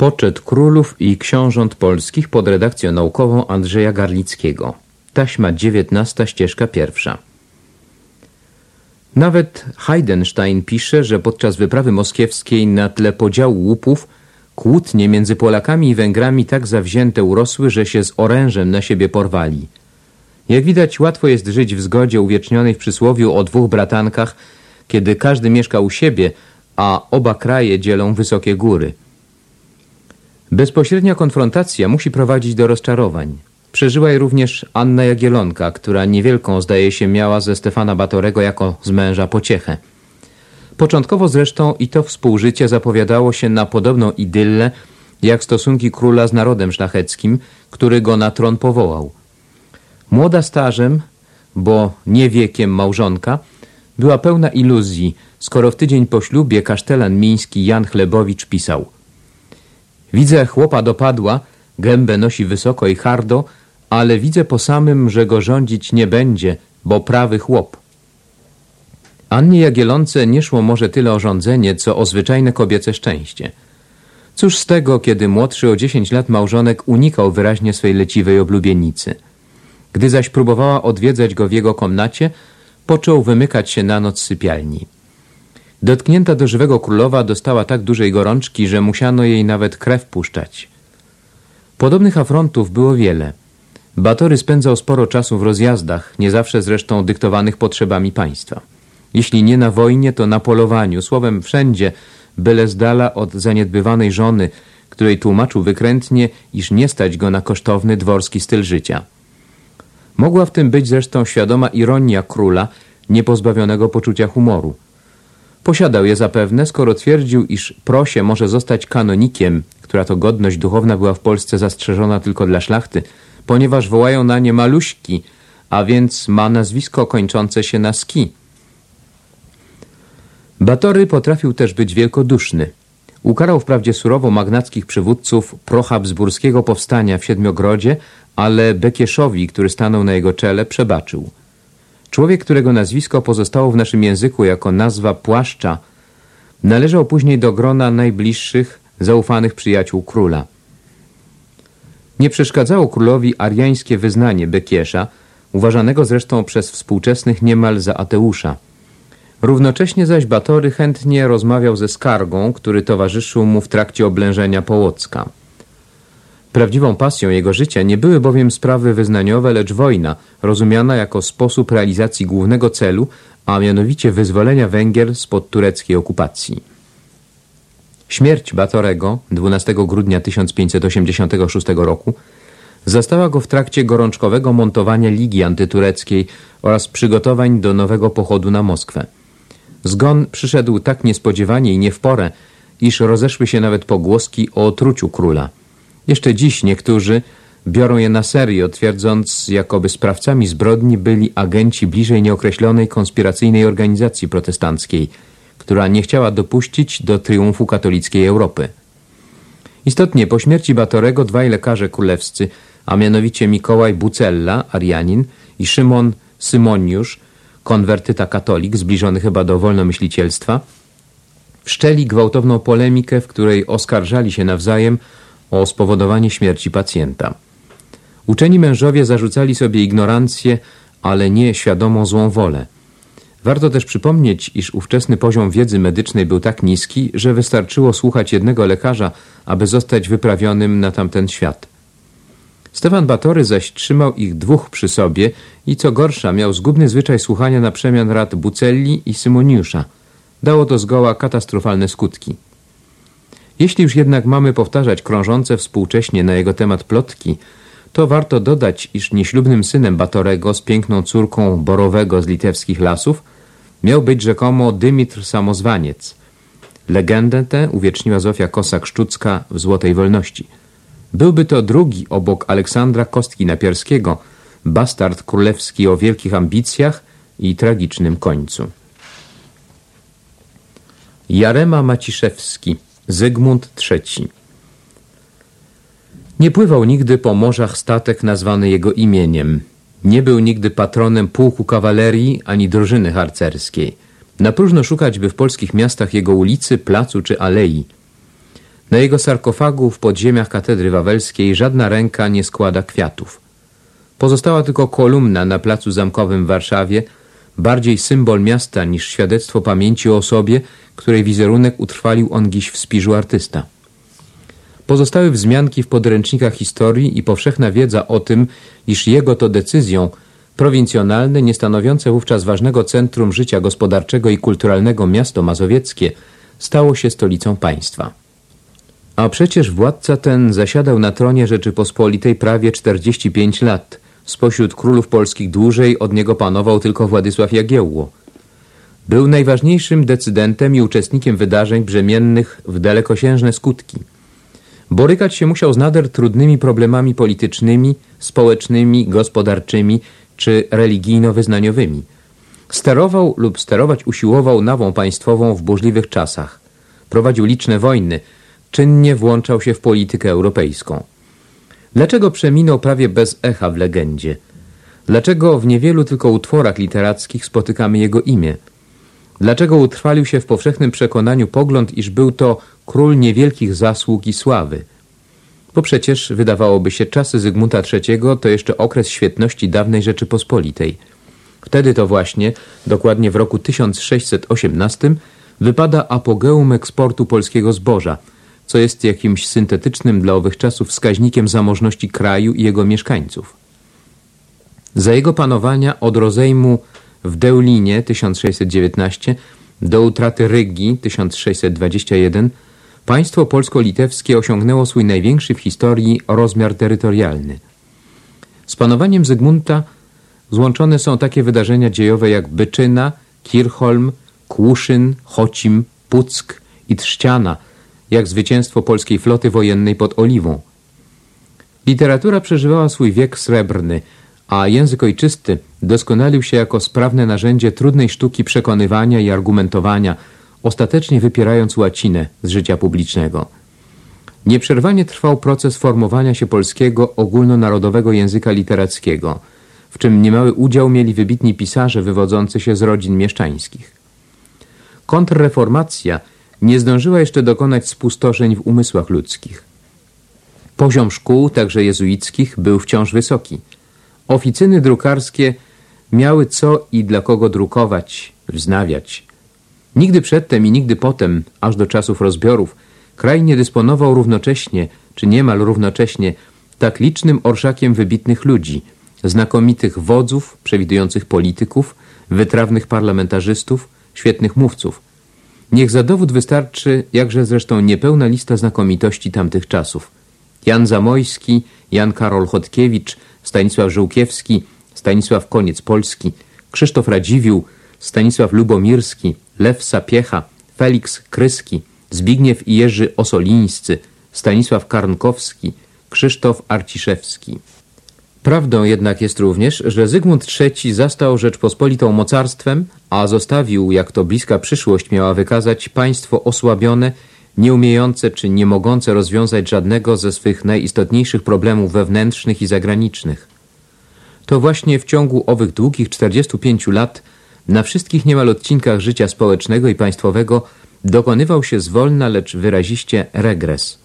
Poczet królów i książąt polskich pod redakcją naukową Andrzeja Garlickiego. Taśma 19, ścieżka pierwsza. Nawet Heidenstein pisze, że podczas wyprawy moskiewskiej na tle podziału łupów kłótnie między Polakami i Węgrami tak zawzięte urosły, że się z orężem na siebie porwali. Jak widać, łatwo jest żyć w zgodzie uwiecznionej w przysłowiu o dwóch bratankach, kiedy każdy mieszka u siebie, a oba kraje dzielą wysokie góry. Bezpośrednia konfrontacja musi prowadzić do rozczarowań. Przeżyła je również Anna Jagielonka, która niewielką zdaje się miała ze Stefana Batorego jako z męża pociechę. Początkowo zresztą i to współżycie zapowiadało się na podobną idyllę, jak stosunki króla z narodem szlacheckim, który go na tron powołał. Młoda starzem, bo nie wiekiem małżonka, była pełna iluzji, skoro w tydzień po ślubie kasztelan miński Jan Chlebowicz pisał Widzę chłopa dopadła, gębę nosi wysoko i hardo, ale widzę po samym, że go rządzić nie będzie, bo prawy chłop. Annie Jagielonce nie szło może tyle o rządzenie, co o zwyczajne kobiece szczęście. Cóż z tego, kiedy młodszy o dziesięć lat małżonek unikał wyraźnie swej leciwej oblubienicy. Gdy zaś próbowała odwiedzać go w jego komnacie, począł wymykać się na noc sypialni. Dotknięta do żywego królowa dostała tak dużej gorączki, że musiano jej nawet krew puszczać. Podobnych afrontów było wiele. Batory spędzał sporo czasu w rozjazdach, nie zawsze zresztą dyktowanych potrzebami państwa. Jeśli nie na wojnie, to na polowaniu, słowem wszędzie, byle z dala od zaniedbywanej żony, której tłumaczył wykrętnie, iż nie stać go na kosztowny dworski styl życia. Mogła w tym być zresztą świadoma ironia króla, niepozbawionego poczucia humoru. Posiadał je zapewne, skoro twierdził, iż prosie może zostać kanonikiem, która to godność duchowna była w Polsce zastrzeżona tylko dla szlachty, ponieważ wołają na nie maluśki, a więc ma nazwisko kończące się na ski. Batory potrafił też być wielkoduszny. Ukarał wprawdzie surowo magnackich przywódców prohabsburskiego powstania w Siedmiogrodzie, ale Bekieszowi, który stanął na jego czele, przebaczył. Człowiek, którego nazwisko pozostało w naszym języku jako nazwa płaszcza, należał później do grona najbliższych, zaufanych przyjaciół króla. Nie przeszkadzało królowi ariańskie wyznanie Bekiesza, uważanego zresztą przez współczesnych niemal za ateusza. Równocześnie zaś Batory chętnie rozmawiał ze skargą, który towarzyszył mu w trakcie oblężenia Połocka. Prawdziwą pasją jego życia nie były bowiem sprawy wyznaniowe, lecz wojna, rozumiana jako sposób realizacji głównego celu, a mianowicie wyzwolenia Węgier spod tureckiej okupacji. Śmierć Batorego 12 grudnia 1586 roku zastała go w trakcie gorączkowego montowania Ligi Antytureckiej oraz przygotowań do nowego pochodu na Moskwę. Zgon przyszedł tak niespodziewanie i nie w porę, iż rozeszły się nawet pogłoski o otruciu króla – jeszcze dziś niektórzy biorą je na serio, twierdząc, jakoby sprawcami zbrodni byli agenci bliżej nieokreślonej konspiracyjnej organizacji protestanckiej, która nie chciała dopuścić do triumfu katolickiej Europy. Istotnie po śmierci Batorego dwaj lekarze królewscy, a mianowicie Mikołaj Bucella, Arianin i Szymon Symoniusz, konwertyta katolik, zbliżony chyba do wolnomyślicielstwa, wszczeli gwałtowną polemikę, w której oskarżali się nawzajem o spowodowanie śmierci pacjenta. Uczeni mężowie zarzucali sobie ignorancję, ale nie świadomą złą wolę. Warto też przypomnieć, iż ówczesny poziom wiedzy medycznej był tak niski, że wystarczyło słuchać jednego lekarza, aby zostać wyprawionym na tamten świat. Stefan Batory zaś trzymał ich dwóch przy sobie i co gorsza miał zgubny zwyczaj słuchania na przemian rad Bucelli i Symoniusza. Dało to zgoła katastrofalne skutki. Jeśli już jednak mamy powtarzać krążące współcześnie na jego temat plotki, to warto dodać, iż nieślubnym synem Batorego z piękną córką Borowego z litewskich lasów miał być rzekomo Dymitr Samozwaniec. Legendę tę uwieczniła Zofia Kosak-Szczucka w Złotej Wolności. Byłby to drugi obok Aleksandra Kostki-Napierskiego, bastard królewski o wielkich ambicjach i tragicznym końcu. Jarema Maciszewski Zygmunt III Nie pływał nigdy po morzach statek nazwany jego imieniem. Nie był nigdy patronem pułku kawalerii ani drużyny harcerskiej. Na próżno szukać by w polskich miastach jego ulicy, placu czy alei. Na jego sarkofagu w podziemiach katedry wawelskiej żadna ręka nie składa kwiatów. Pozostała tylko kolumna na placu zamkowym w Warszawie, bardziej symbol miasta niż świadectwo pamięci o osobie, której wizerunek utrwalił on dziś w spiżu artysta. Pozostały wzmianki w podręcznikach historii i powszechna wiedza o tym, iż jego to decyzją prowincjonalne, nie stanowiące wówczas ważnego centrum życia gospodarczego i kulturalnego miasto mazowieckie stało się stolicą państwa. A przecież władca ten zasiadał na tronie Rzeczypospolitej prawie 45 lat. Spośród królów polskich dłużej od niego panował tylko Władysław Jagiełło. Był najważniejszym decydentem i uczestnikiem wydarzeń brzemiennych w dalekosiężne skutki. Borykać się musiał z nader trudnymi problemami politycznymi, społecznymi, gospodarczymi czy religijno-wyznaniowymi. Sterował lub sterować usiłował nawą państwową w burzliwych czasach. Prowadził liczne wojny, czynnie włączał się w politykę europejską. Dlaczego przeminął prawie bez echa w legendzie? Dlaczego w niewielu tylko utworach literackich spotykamy jego imię? Dlaczego utrwalił się w powszechnym przekonaniu pogląd, iż był to król niewielkich zasług i sławy? Bo przecież, wydawałoby się, czasy Zygmunta III to jeszcze okres świetności dawnej Rzeczypospolitej. Wtedy to właśnie, dokładnie w roku 1618, wypada apogeum eksportu polskiego zboża, co jest jakimś syntetycznym dla owych czasów wskaźnikiem zamożności kraju i jego mieszkańców. Za jego panowania od rozejmu w Deulinie 1619 do utraty Rygi 1621 państwo polsko-litewskie osiągnęło swój największy w historii rozmiar terytorialny. Z panowaniem Zygmunta złączone są takie wydarzenia dziejowe jak Byczyna, Kirchholm, Kłuszyn, Chocim, Puck i Trzciana, jak zwycięstwo polskiej floty wojennej pod Oliwą. Literatura przeżywała swój wiek srebrny, a język ojczysty doskonalił się jako sprawne narzędzie trudnej sztuki przekonywania i argumentowania, ostatecznie wypierając łacinę z życia publicznego. Nieprzerwanie trwał proces formowania się polskiego ogólnonarodowego języka literackiego, w czym niemały udział mieli wybitni pisarze wywodzący się z rodzin mieszczańskich. Kontrreformacja nie zdążyła jeszcze dokonać spustoszeń w umysłach ludzkich. Poziom szkół, także jezuickich, był wciąż wysoki. Oficyny drukarskie miały co i dla kogo drukować, wznawiać. Nigdy przedtem i nigdy potem, aż do czasów rozbiorów, kraj nie dysponował równocześnie, czy niemal równocześnie, tak licznym orszakiem wybitnych ludzi, znakomitych wodzów, przewidujących polityków, wytrawnych parlamentarzystów, świetnych mówców. Niech za dowód wystarczy, jakże zresztą niepełna lista znakomitości tamtych czasów. Jan Zamojski, Jan Karol Chodkiewicz, Stanisław Żółkiewski, Stanisław Koniec Polski, Krzysztof Radziwiłł, Stanisław Lubomirski, Lew Sapiecha, Felix Kryski, Zbigniew i Jerzy Osolińscy, Stanisław Karnkowski, Krzysztof Arciszewski. Prawdą jednak jest również, że Zygmunt III zastał Rzeczpospolitą mocarstwem, a zostawił, jak to bliska przyszłość miała wykazać, państwo osłabione, nieumiejące czy nie mogące rozwiązać żadnego ze swych najistotniejszych problemów wewnętrznych i zagranicznych. To właśnie w ciągu owych długich 45 lat na wszystkich niemal odcinkach życia społecznego i państwowego dokonywał się zwolna, lecz wyraziście regres.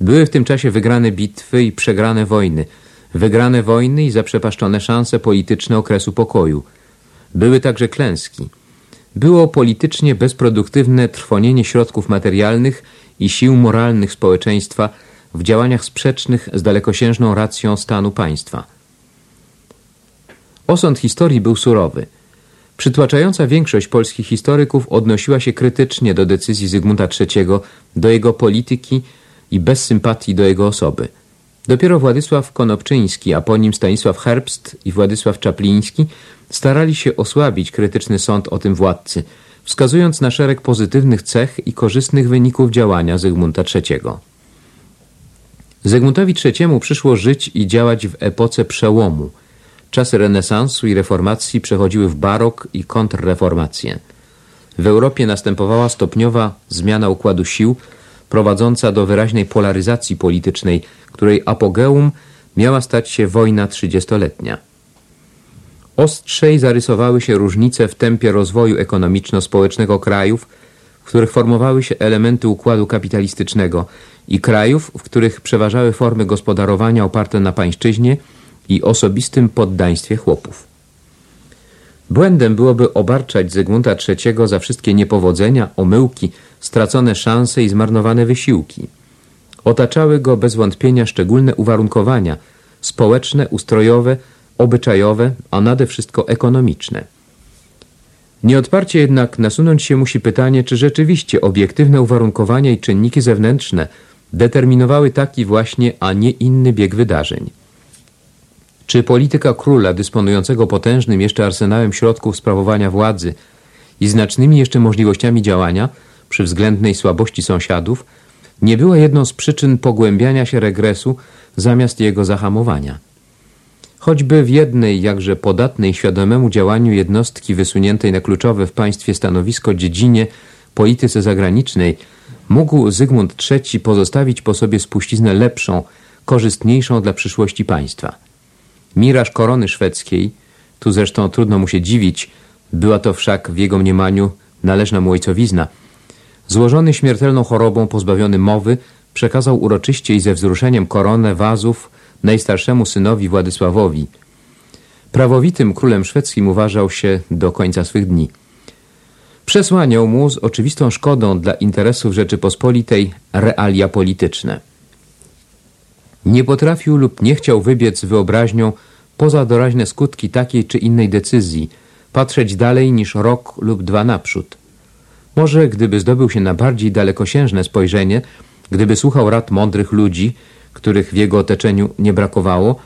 Były w tym czasie wygrane bitwy i przegrane wojny, wygrane wojny i zaprzepaszczone szanse polityczne okresu pokoju. Były także klęski. Było politycznie bezproduktywne trwonienie środków materialnych i sił moralnych społeczeństwa w działaniach sprzecznych z dalekosiężną racją stanu państwa. Osąd historii był surowy. Przytłaczająca większość polskich historyków odnosiła się krytycznie do decyzji Zygmunta III, do jego polityki i bez sympatii do jego osoby. Dopiero Władysław Konopczyński, a po nim Stanisław Herbst i Władysław Czapliński starali się osłabić krytyczny sąd o tym władcy, wskazując na szereg pozytywnych cech i korzystnych wyników działania Zygmunta III. Zygmuntowi III przyszło żyć i działać w epoce przełomu. Czasy renesansu i reformacji przechodziły w barok i kontrreformację. W Europie następowała stopniowa zmiana układu sił, prowadząca do wyraźnej polaryzacji politycznej, której apogeum miała stać się wojna trzydziestoletnia. Ostrzej zarysowały się różnice w tempie rozwoju ekonomiczno-społecznego krajów, w których formowały się elementy układu kapitalistycznego i krajów, w których przeważały formy gospodarowania oparte na pańszczyźnie i osobistym poddaństwie chłopów. Błędem byłoby obarczać Zygmunta III za wszystkie niepowodzenia, omyłki, stracone szanse i zmarnowane wysiłki. Otaczały go bez wątpienia szczególne uwarunkowania społeczne, ustrojowe, obyczajowe, a nade wszystko ekonomiczne. Nieodparcie jednak nasunąć się musi pytanie, czy rzeczywiście obiektywne uwarunkowania i czynniki zewnętrzne determinowały taki właśnie, a nie inny bieg wydarzeń. Czy polityka króla, dysponującego potężnym jeszcze arsenałem środków sprawowania władzy i znacznymi jeszcze możliwościami działania przy względnej słabości sąsiadów, nie była jedną z przyczyn pogłębiania się regresu zamiast jego zahamowania? Choćby w jednej, jakże podatnej świadomemu działaniu jednostki wysuniętej na kluczowe w państwie stanowisko dziedzinie polityce zagranicznej, mógł Zygmunt III pozostawić po sobie spuściznę lepszą, korzystniejszą dla przyszłości państwa. Miraż korony szwedzkiej, tu zresztą trudno mu się dziwić, była to wszak w jego mniemaniu należna mu ojcowizna, złożony śmiertelną chorobą, pozbawiony mowy, przekazał uroczyście i ze wzruszeniem koronę wazów najstarszemu synowi Władysławowi. Prawowitym królem szwedzkim uważał się do końca swych dni. Przesłaniał mu z oczywistą szkodą dla interesów Rzeczypospolitej realia polityczne. Nie potrafił lub nie chciał wybiec wyobraźnią poza doraźne skutki takiej czy innej decyzji, patrzeć dalej niż rok lub dwa naprzód. Może gdyby zdobył się na bardziej dalekosiężne spojrzenie, gdyby słuchał rad mądrych ludzi, których w jego otoczeniu nie brakowało,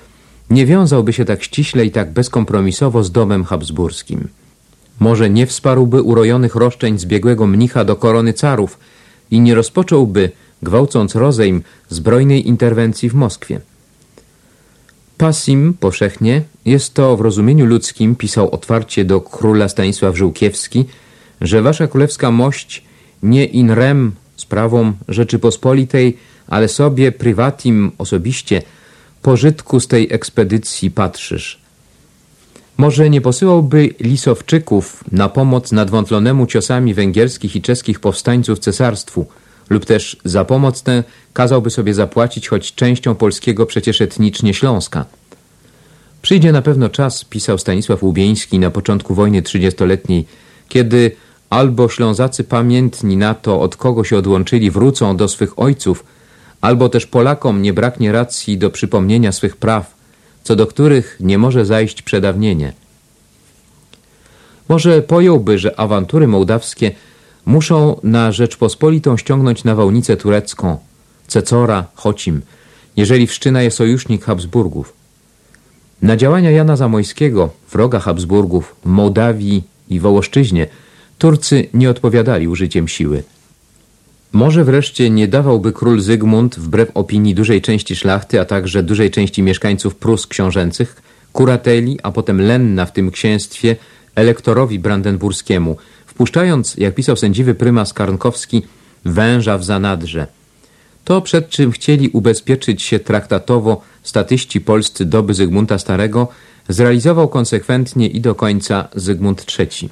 nie wiązałby się tak ściśle i tak bezkompromisowo z domem habsburskim. Może nie wsparłby urojonych roszczeń zbiegłego mnicha do korony carów i nie rozpocząłby, gwałcąc rozejm, zbrojnej interwencji w Moskwie. Pasim powszechnie jest to w rozumieniu ludzkim, pisał otwarcie do króla Stanisław Żółkiewski, że wasza królewska mość nie in rem sprawą Rzeczypospolitej ale sobie prywatim osobiście pożytku z tej ekspedycji patrzysz. Może nie posyłałby Lisowczyków na pomoc nadwątlonemu ciosami węgierskich i czeskich powstańców cesarstwu lub też za pomoc tę kazałby sobie zapłacić choć częścią polskiego przecież etnicznie Śląska. Przyjdzie na pewno czas, pisał Stanisław Łubieński na początku wojny trzydziestoletniej, kiedy albo Ślązacy pamiętni na to, od kogo się odłączyli, wrócą do swych ojców – albo też Polakom nie braknie racji do przypomnienia swych praw, co do których nie może zajść przedawnienie. Może pojąłby, że awantury mołdawskie muszą na Rzeczpospolitą ściągnąć nawałnicę turecką, Cecora, Chocim, jeżeli wszczyna je sojusznik Habsburgów. Na działania Jana Zamojskiego, wroga Habsburgów, w Mołdawii i Wołoszczyźnie, Turcy nie odpowiadali użyciem siły. Może wreszcie nie dawałby król Zygmunt, wbrew opinii dużej części szlachty, a także dużej części mieszkańców Prus książęcych, kurateli, a potem lenna w tym księstwie elektorowi brandenburskiemu, wpuszczając, jak pisał sędziwy prymas Karnkowski, węża w zanadrze. To, przed czym chcieli ubezpieczyć się traktatowo statyści polscy doby Zygmunta Starego, zrealizował konsekwentnie i do końca Zygmunt III.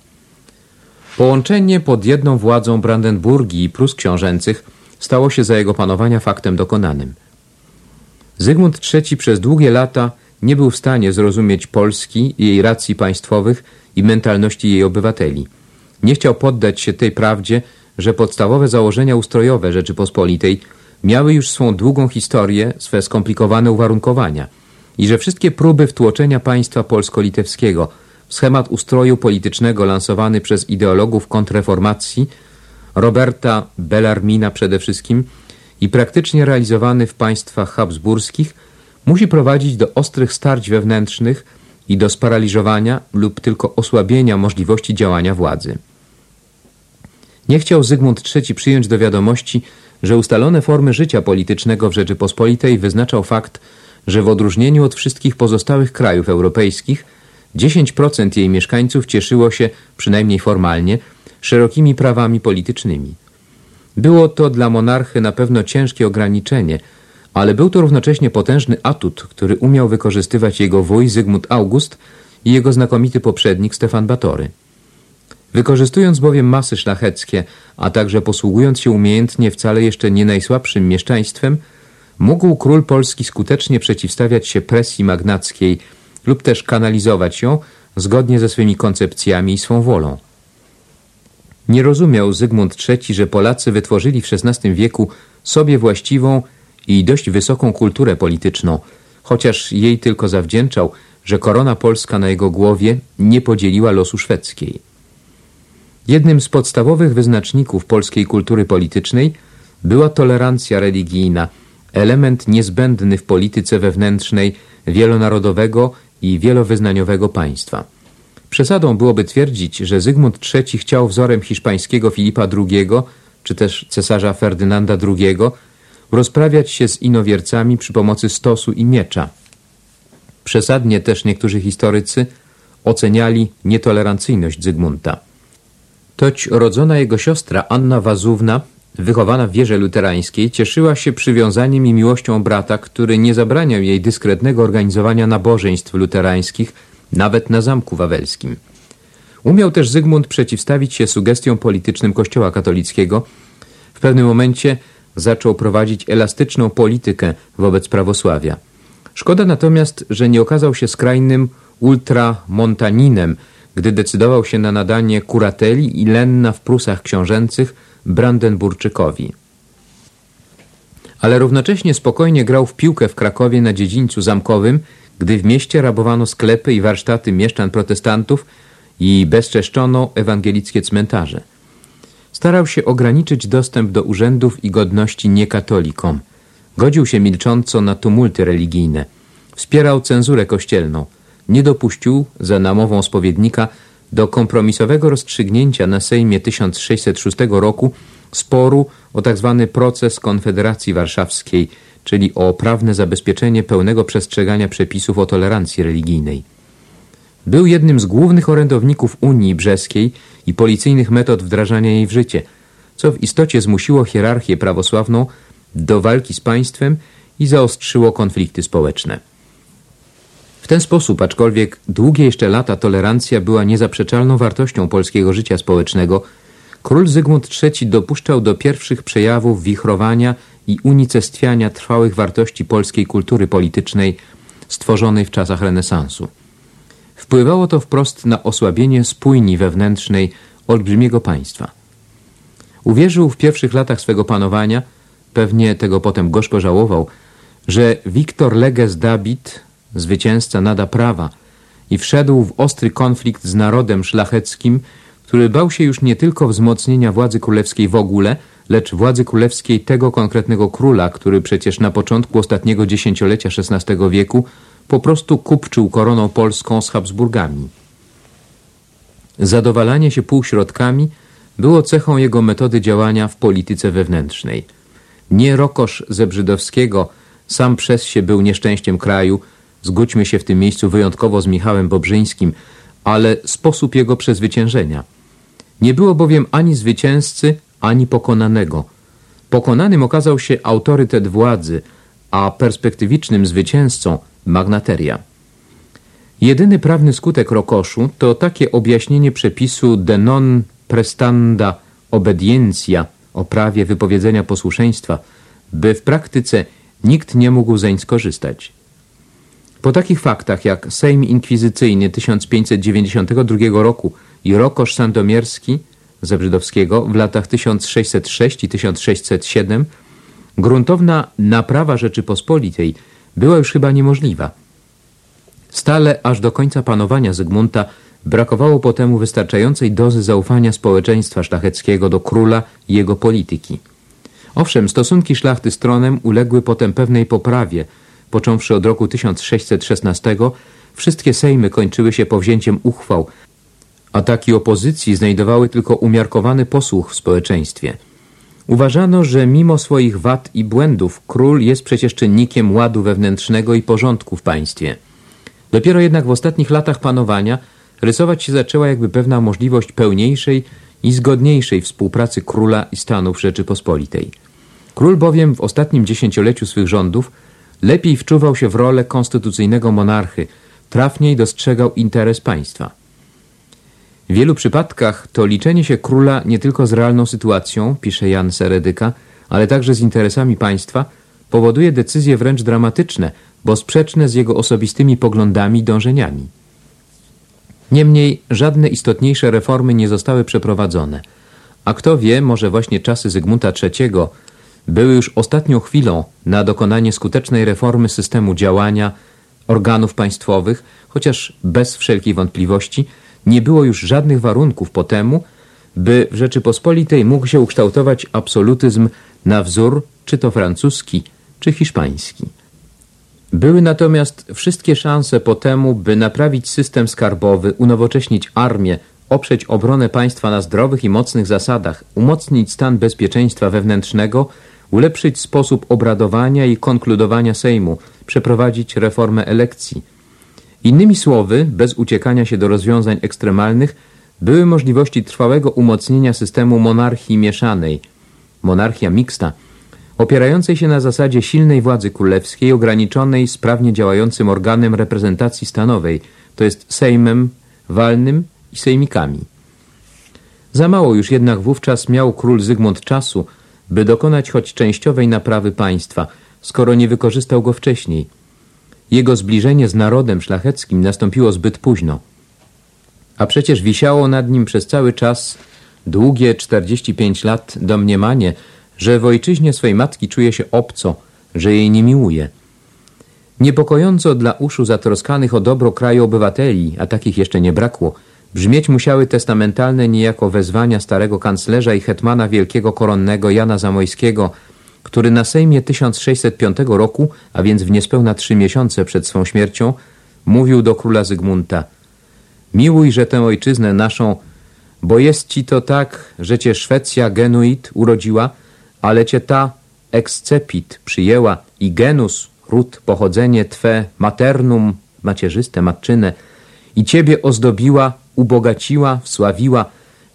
Połączenie pod jedną władzą Brandenburgii i Prus książęcych stało się za jego panowania faktem dokonanym. Zygmunt III przez długie lata nie był w stanie zrozumieć Polski, jej racji państwowych i mentalności jej obywateli. Nie chciał poddać się tej prawdzie, że podstawowe założenia ustrojowe Rzeczypospolitej miały już swą długą historię, swe skomplikowane uwarunkowania i że wszystkie próby wtłoczenia państwa polsko-litewskiego – schemat ustroju politycznego lansowany przez ideologów kontreformacji, Roberta Bellarmina przede wszystkim i praktycznie realizowany w państwach habsburskich, musi prowadzić do ostrych starć wewnętrznych i do sparaliżowania lub tylko osłabienia możliwości działania władzy. Nie chciał Zygmunt III przyjąć do wiadomości, że ustalone formy życia politycznego w Rzeczypospolitej wyznaczał fakt, że w odróżnieniu od wszystkich pozostałych krajów europejskich 10% jej mieszkańców cieszyło się, przynajmniej formalnie, szerokimi prawami politycznymi. Było to dla monarchy na pewno ciężkie ograniczenie, ale był to równocześnie potężny atut, który umiał wykorzystywać jego wuj Zygmunt August i jego znakomity poprzednik Stefan Batory. Wykorzystując bowiem masy szlacheckie, a także posługując się umiejętnie wcale jeszcze nie najsłabszym mieszczaństwem, mógł król polski skutecznie przeciwstawiać się presji magnackiej lub też kanalizować ją zgodnie ze swymi koncepcjami i swą wolą. Nie rozumiał Zygmunt III, że Polacy wytworzyli w XVI wieku sobie właściwą i dość wysoką kulturę polityczną, chociaż jej tylko zawdzięczał, że korona polska na jego głowie nie podzieliła losu szwedzkiej. Jednym z podstawowych wyznaczników polskiej kultury politycznej była tolerancja religijna, element niezbędny w polityce wewnętrznej wielonarodowego i wielowyznaniowego państwa. Przesadą byłoby twierdzić, że Zygmunt III chciał wzorem hiszpańskiego Filipa II czy też cesarza Ferdynanda II rozprawiać się z inowiercami przy pomocy stosu i miecza. Przesadnie też niektórzy historycy oceniali nietolerancyjność Zygmunta. Toć rodzona jego siostra Anna Wazówna, wychowana w wierze luterańskiej, cieszyła się przywiązaniem i miłością brata, który nie zabraniał jej dyskretnego organizowania nabożeństw luterańskich, nawet na Zamku Wawelskim. Umiał też Zygmunt przeciwstawić się sugestiom politycznym Kościoła katolickiego. W pewnym momencie zaczął prowadzić elastyczną politykę wobec prawosławia. Szkoda natomiast, że nie okazał się skrajnym ultramontaninem, gdy decydował się na nadanie kurateli i lenna w Prusach książęcych Brandenburczykowi. Ale równocześnie spokojnie grał w piłkę w Krakowie na dziedzińcu zamkowym, gdy w mieście rabowano sklepy i warsztaty mieszczan protestantów i bezczeszczono ewangelickie cmentarze. Starał się ograniczyć dostęp do urzędów i godności niekatolikom. Godził się milcząco na tumulty religijne. Wspierał cenzurę kościelną. Nie dopuścił, za namową spowiednika, do kompromisowego rozstrzygnięcia na Sejmie 1606 roku sporu o tzw. Tak proces Konfederacji Warszawskiej, czyli o prawne zabezpieczenie pełnego przestrzegania przepisów o tolerancji religijnej. Był jednym z głównych orędowników Unii Brzeskiej i policyjnych metod wdrażania jej w życie, co w istocie zmusiło hierarchię prawosławną do walki z państwem i zaostrzyło konflikty społeczne. W ten sposób, aczkolwiek długie jeszcze lata tolerancja była niezaprzeczalną wartością polskiego życia społecznego, król Zygmunt III dopuszczał do pierwszych przejawów wichrowania i unicestwiania trwałych wartości polskiej kultury politycznej stworzonej w czasach renesansu. Wpływało to wprost na osłabienie spójni wewnętrznej olbrzymiego państwa. Uwierzył w pierwszych latach swego panowania, pewnie tego potem gorzko żałował, że Wiktor Leges David, zwycięzca nada prawa, i wszedł w ostry konflikt z narodem szlacheckim, który bał się już nie tylko wzmocnienia władzy królewskiej w ogóle, lecz władzy królewskiej tego konkretnego króla, który przecież na początku ostatniego dziesięciolecia XVI wieku po prostu kupczył koroną polską z Habsburgami. Zadowalanie się półśrodkami było cechą jego metody działania w polityce wewnętrznej. Nie Rokosz Zebrzydowskiego sam przez się był nieszczęściem kraju, zgódźmy się w tym miejscu wyjątkowo z Michałem Bobrzyńskim, ale sposób jego przezwyciężenia. Nie było bowiem ani zwycięzcy, ani pokonanego. Pokonanym okazał się autorytet władzy, a perspektywicznym zwycięzcą magnateria. Jedyny prawny skutek rokoszu to takie objaśnienie przepisu de non prestanda obedientia o prawie wypowiedzenia posłuszeństwa, by w praktyce nikt nie mógł zeń skorzystać. Po takich faktach jak Sejm Inkwizycyjny 1592 roku i Rokosz Sandomierski Zebrzydowskiego w latach 1606 i 1607 gruntowna naprawa Rzeczypospolitej była już chyba niemożliwa. Stale aż do końca panowania Zygmunta brakowało po temu wystarczającej dozy zaufania społeczeństwa szlacheckiego do króla i jego polityki. Owszem, stosunki szlachty z tronem uległy potem pewnej poprawie. Począwszy od roku 1616 wszystkie sejmy kończyły się powzięciem uchwał, Ataki opozycji znajdowały tylko umiarkowany posłuch w społeczeństwie. Uważano, że mimo swoich wad i błędów król jest przecież czynnikiem ładu wewnętrznego i porządku w państwie. Dopiero jednak w ostatnich latach panowania rysować się zaczęła jakby pewna możliwość pełniejszej i zgodniejszej współpracy króla i Stanów Rzeczypospolitej. Król bowiem w ostatnim dziesięcioleciu swych rządów lepiej wczuwał się w rolę konstytucyjnego monarchy, trafniej dostrzegał interes państwa. W wielu przypadkach to liczenie się króla nie tylko z realną sytuacją, pisze Jan Seredyka, ale także z interesami państwa, powoduje decyzje wręcz dramatyczne, bo sprzeczne z jego osobistymi poglądami i dążeniami. Niemniej żadne istotniejsze reformy nie zostały przeprowadzone. A kto wie, może właśnie czasy Zygmunta III były już ostatnią chwilą na dokonanie skutecznej reformy systemu działania organów państwowych, chociaż bez wszelkiej wątpliwości nie było już żadnych warunków po temu, by w Rzeczypospolitej mógł się ukształtować absolutyzm na wzór czy to francuski, czy hiszpański. Były natomiast wszystkie szanse po temu, by naprawić system skarbowy, unowocześnić armię, oprzeć obronę państwa na zdrowych i mocnych zasadach, umocnić stan bezpieczeństwa wewnętrznego, ulepszyć sposób obradowania i konkludowania Sejmu, przeprowadzić reformę elekcji. Innymi słowy, bez uciekania się do rozwiązań ekstremalnych, były możliwości trwałego umocnienia systemu monarchii mieszanej, monarchia mixta, opierającej się na zasadzie silnej władzy królewskiej ograniczonej sprawnie działającym organem reprezentacji stanowej, to jest Sejmem walnym i sejmikami. Za mało już jednak wówczas miał król Zygmunt czasu, by dokonać choć częściowej naprawy państwa, skoro nie wykorzystał go wcześniej. Jego zbliżenie z narodem szlacheckim nastąpiło zbyt późno. A przecież wisiało nad nim przez cały czas długie 45 lat domniemanie, że w ojczyźnie swej matki czuje się obco, że jej nie miłuje. Niepokojąco dla uszu zatroskanych o dobro kraju obywateli, a takich jeszcze nie brakło, brzmieć musiały testamentalne niejako wezwania starego kanclerza i hetmana wielkiego koronnego Jana Zamojskiego, który na Sejmie 1605 roku, a więc w niespełna trzy miesiące przed swą śmiercią, mówił do króla Zygmunta. Miłujże tę ojczyznę naszą, bo jest ci to tak, że cię Szwecja Genuit urodziła, ale cię ta excepit przyjęła i genus, ród, pochodzenie twe, maternum, macierzyste, matczyne, i ciebie ozdobiła, ubogaciła, wsławiła,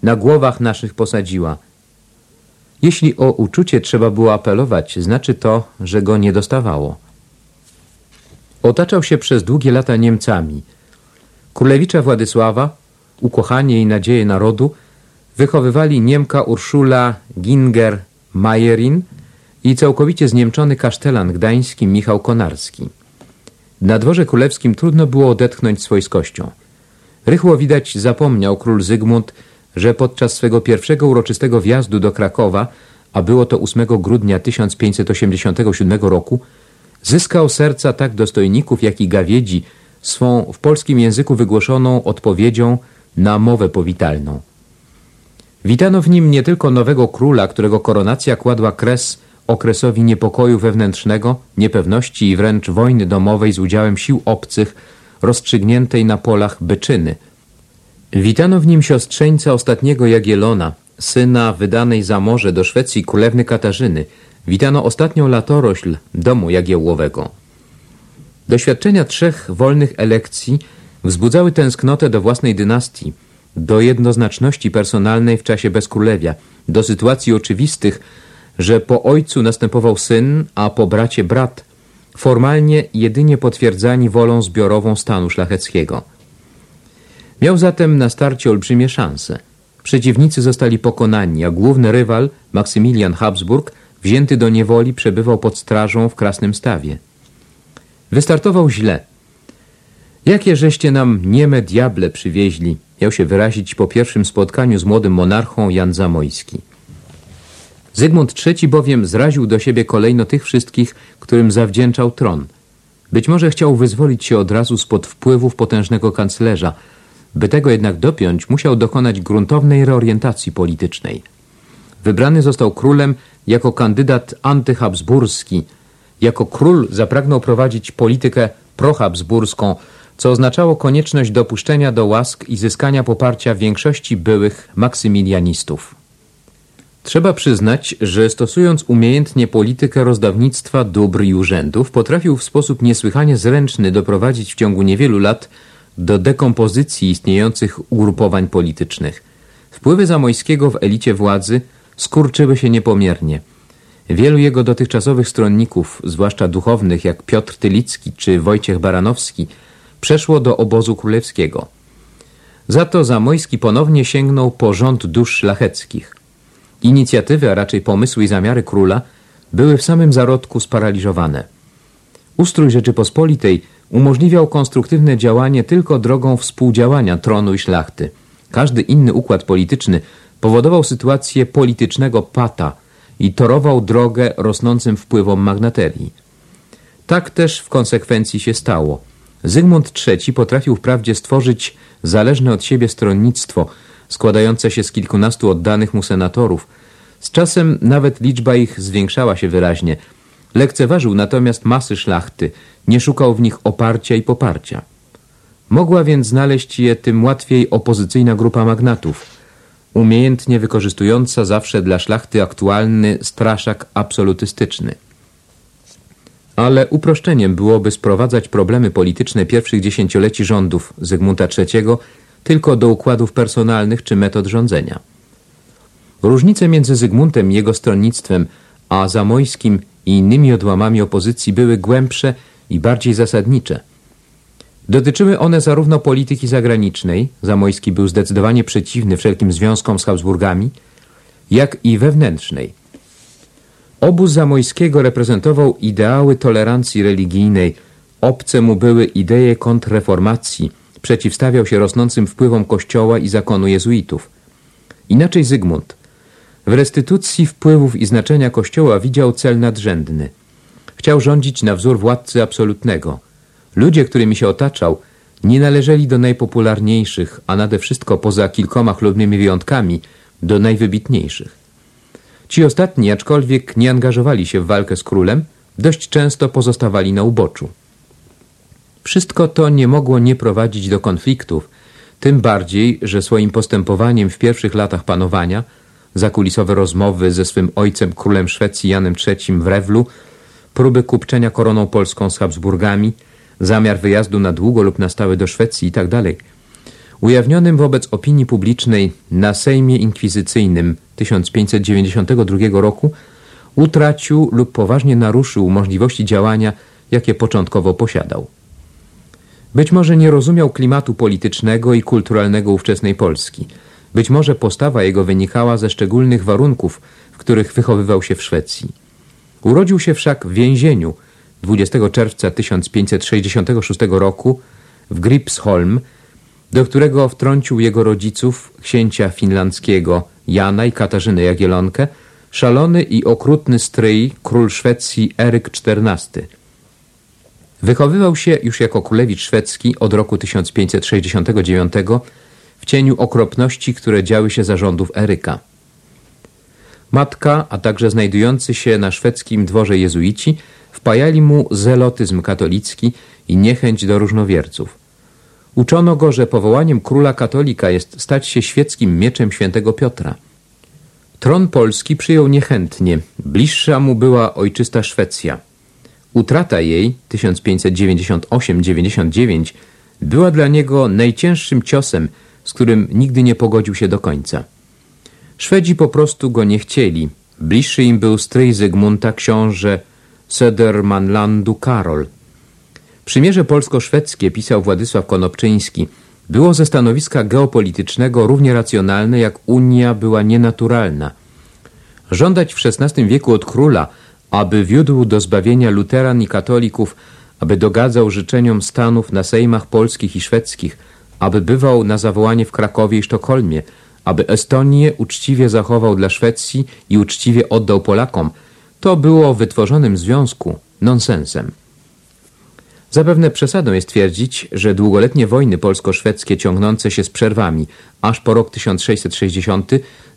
na głowach naszych posadziła. Jeśli o uczucie trzeba było apelować, znaczy to, że go nie dostawało. Otaczał się przez długie lata Niemcami. Królewicza Władysława, ukochanie i nadzieje narodu, wychowywali Niemka Urszula Ginger Majerin i całkowicie zniemczony kasztelan gdański Michał Konarski. Na dworze królewskim trudno było odetchnąć swojskością. Rychło widać zapomniał król Zygmunt, że podczas swego pierwszego uroczystego wjazdu do Krakowa, a było to 8 grudnia 1587 roku, zyskał serca tak dostojników, jak i gawiedzi swą w polskim języku wygłoszoną odpowiedzią na mowę powitalną. Witano w nim nie tylko nowego króla, którego koronacja kładła kres okresowi niepokoju wewnętrznego, niepewności i wręcz wojny domowej z udziałem sił obcych rozstrzygniętej na polach Byczyny. Witano w nim siostrzeńca ostatniego Jagielona, syna wydanej za morze do Szwecji królewny Katarzyny. Witano ostatnią latorośl domu Jagiełłowego. Doświadczenia trzech wolnych elekcji wzbudzały tęsknotę do własnej dynastii, do jednoznaczności personalnej w czasie bezkrólewia, do sytuacji oczywistych, że po ojcu następował syn, a po bracie brat, formalnie jedynie potwierdzani wolą zbiorową stanu szlacheckiego. Miał zatem na starcie olbrzymie szanse. Przeciwnicy zostali pokonani, a główny rywal, Maksymilian Habsburg, wzięty do niewoli, przebywał pod strażą w Krasnym Stawie. Wystartował źle. Jakie żeście nam nieme diable przywieźli, miał się wyrazić po pierwszym spotkaniu z młodym monarchą Jan Zamojski. Zygmunt III bowiem zraził do siebie kolejno tych wszystkich, którym zawdzięczał tron. Być może chciał wyzwolić się od razu spod wpływów potężnego kanclerza. By tego jednak dopiąć, musiał dokonać gruntownej reorientacji politycznej. Wybrany został królem jako kandydat antyhabsburski. Jako król zapragnął prowadzić politykę prohabsburską, co oznaczało konieczność dopuszczenia do łask i zyskania poparcia większości byłych maksymilianistów. Trzeba przyznać, że stosując umiejętnie politykę rozdawnictwa dóbr i urzędów, potrafił w sposób niesłychanie zręczny doprowadzić w ciągu niewielu lat do dekompozycji istniejących ugrupowań politycznych. Wpływy Zamojskiego w elicie władzy skurczyły się niepomiernie. Wielu jego dotychczasowych stronników, zwłaszcza duchownych jak Piotr Tylicki czy Wojciech Baranowski, przeszło do obozu królewskiego – Za to Zamojski ponownie sięgnął po rząd dusz szlacheckich. Inicjatywy, a raczej pomysły i zamiary króla były w samym zarodku sparaliżowane. Ustrój Rzeczypospolitej umożliwiał konstruktywne działanie tylko drogą współdziałania tronu i szlachty. Każdy inny układ polityczny powodował sytuację politycznego pata i torował drogę rosnącym wpływom magnaterii. Tak też w konsekwencji się stało. Zygmunt III potrafił wprawdzie stworzyć zależne od siebie stronnictwo, składające się z kilkunastu oddanych mu senatorów. Z czasem nawet liczba ich zwiększała się wyraźnie. Lekceważył natomiast masy szlachty, nie szukał w nich oparcia i poparcia. Mogła więc znaleźć je tym łatwiej opozycyjna grupa magnatów, umiejętnie wykorzystująca zawsze dla szlachty aktualny straszak absolutystyczny. Ale uproszczeniem byłoby sprowadzać problemy polityczne pierwszych dziesięcioleci rządów Zygmunta III tylko do układów personalnych czy metod rządzenia. Różnice między Zygmuntem i jego stronnictwem, a Zamojskim i innymi odłamami opozycji były głębsze i bardziej zasadnicze. Dotyczyły one zarówno polityki zagranicznej, Zamojski był zdecydowanie przeciwny wszelkim związkom z Habsburgami, jak i wewnętrznej. Obóz Zamojskiego reprezentował ideały tolerancji religijnej, obce mu były idee kontrreformacji, przeciwstawiał się rosnącym wpływom kościoła i zakonu jezuitów. Inaczej Zygmunt. W restytucji wpływów i znaczenia kościoła widział cel nadrzędny. Chciał rządzić na wzór władcy absolutnego. Ludzie, którymi się otaczał, nie należeli do najpopularniejszych, a nade wszystko poza kilkoma chlubnymi wyjątkami, do najwybitniejszych. Ci ostatni, aczkolwiek nie angażowali się w walkę z królem, dość często pozostawali na uboczu. Wszystko to nie mogło nie prowadzić do konfliktów, tym bardziej, że swoim postępowaniem w pierwszych latach panowania, zakulisowe rozmowy ze swym ojcem, królem Szwecji Janem III w Rewlu, próby kupczenia koroną polską z Habsburgami, zamiar wyjazdu na długo lub na stałe do Szwecji itd., tak ujawnionym wobec opinii publicznej na Sejmie Inkwizycyjnym 1592 roku utracił lub poważnie naruszył możliwości działania, jakie początkowo posiadał. Być może nie rozumiał klimatu politycznego i kulturalnego ówczesnej Polski. Być może postawa jego wynikała ze szczególnych warunków, w których wychowywał się w Szwecji. Urodził się wszak w więzieniu 20 czerwca 1566 roku w Gripsholm, do którego wtrącił jego rodziców, księcia finlandzkiego Jana i Katarzynę Jagielonkę, szalony i okrutny stryj, król Szwecji Eryk XIV. Wychowywał się już jako królewicz szwedzki od roku 1569 w cieniu okropności, które działy się za rządów Eryka. Matka, a także znajdujący się na szwedzkim dworze jezuici wpajali mu zelotyzm katolicki i niechęć do różnowierców. Uczono go, że powołaniem króla katolika jest stać się świeckim mieczem świętego Piotra. Tron polski przyjął niechętnie, bliższa mu była ojczysta Szwecja. Utrata jej, 1598-99, była dla niego najcięższym ciosem, z którym nigdy nie pogodził się do końca. Szwedzi po prostu go nie chcieli. Bliższy im był stryj Zygmunta, książę Södermanlandu Karol. Przymierze polsko-szwedzkie, pisał Władysław Konopczyński, było ze stanowiska geopolitycznego równie racjonalne, jak Unia była nienaturalna. Żądać w XVI wieku od króla, aby wiódł do zbawienia luteran i katolików, aby dogadzał życzeniom stanów na sejmach polskich i szwedzkich, aby bywał na zawołanie w Krakowie i Sztokholmie, aby Estonię uczciwie zachował dla Szwecji i uczciwie oddał Polakom, to było w wytworzonym związku nonsensem. Zapewne przesadą jest twierdzić, że długoletnie wojny polsko-szwedzkie ciągnące się z przerwami aż po rok 1660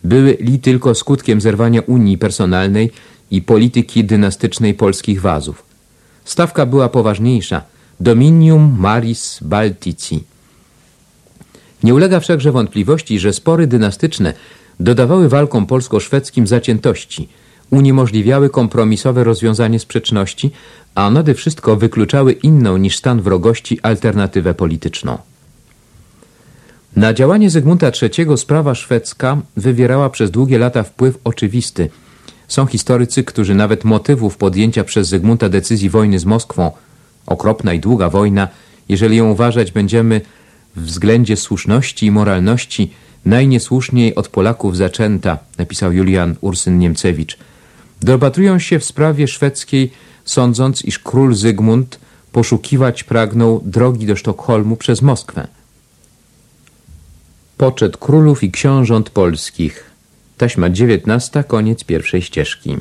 były li tylko skutkiem zerwania unii personalnej i polityki dynastycznej polskich wazów. Stawka była poważniejsza – Dominium Maris Baltici. Nie ulega wszakże wątpliwości, że spory dynastyczne dodawały walkom polsko-szwedzkim zaciętości, uniemożliwiały kompromisowe rozwiązanie sprzeczności, a nade wszystko wykluczały inną niż stan wrogości alternatywę polityczną. Na działanie Zygmunta III sprawa szwedzka wywierała przez długie lata wpływ oczywisty. Są historycy, którzy nawet motywów podjęcia przez Zygmunta decyzji wojny z Moskwą, okropna i długa wojna, jeżeli ją uważać będziemy w względzie słuszności i moralności najniesłuszniej od Polaków zaczęta, napisał Julian Ursyn Niemcewicz. Dopatrują się w sprawie szwedzkiej, sądząc, iż król Zygmunt poszukiwać pragnął drogi do Sztokholmu przez Moskwę. Poczet królów i książąt polskich. Taśma dziewiętnasta, koniec pierwszej ścieżki.